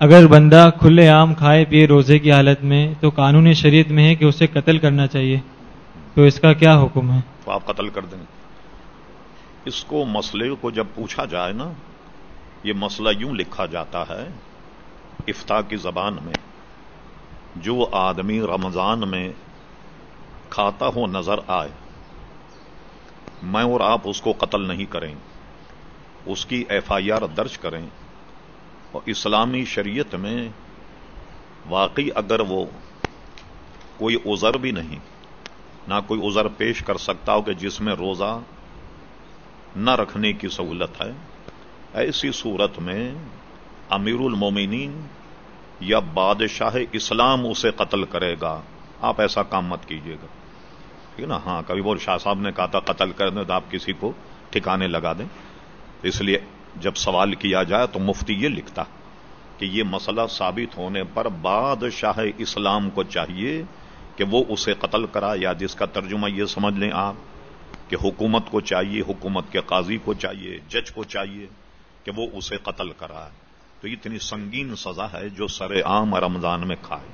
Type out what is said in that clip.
اگر بندہ کھلے عام کھائے پیے روزے کی حالت میں تو قانون شریعت میں ہے کہ اسے قتل کرنا چاہیے۔ تو اس کا کیا حکم ہے؟ تو آپ قتل کر دیں۔ اس کو مسئلے کو جب پوچھا جائے نا، یہ مسئلہ یوں لکھا جاتا ہے افتا کی زبان میں، جو آدمی رمضان میں کھاتا ہو نظر آئے، میں اور آپ اس کو قتل نہیں کریں، اس کی ایف آئی آر درج کریں۔ اور اسلامی شریعت میں واقعی اگر وہ کوئی عذر بھی نہیں، نہ کوئی عذر پیش کر سکتا ہو کہ جس میں روزہ نہ رکھنے کی سہولت ہے، ایسی صورت میں امیر المومنین یا بادشاہ اسلام اسے قتل کرے گا۔ آپ ایسا کام مت کیجیے گا۔ ٹھیک ہے نا؟ ہاں کبھی بول شاہ صاحب نے کہا تھا قتل کر دیں تو آپ کسی کو ٹھکانے لگا دیں۔ اس لیے جب سوال کیا جائے تو مفتی یہ لکھتا کہ یہ مسئلہ ثابت ہونے پر بادشاہ اسلام کو چاہیے کہ وہ اسے قتل کرا یا جس کا ترجمہ یہ سمجھ لیں آپ، کہ حکومت کو چاہیے، حکومت کے قاضی کو چاہیے، جج کو چاہیے کہ وہ اسے قتل کرا تو اتنی سنگین سزا ہے جو سر عام رمضان میں کھائے۔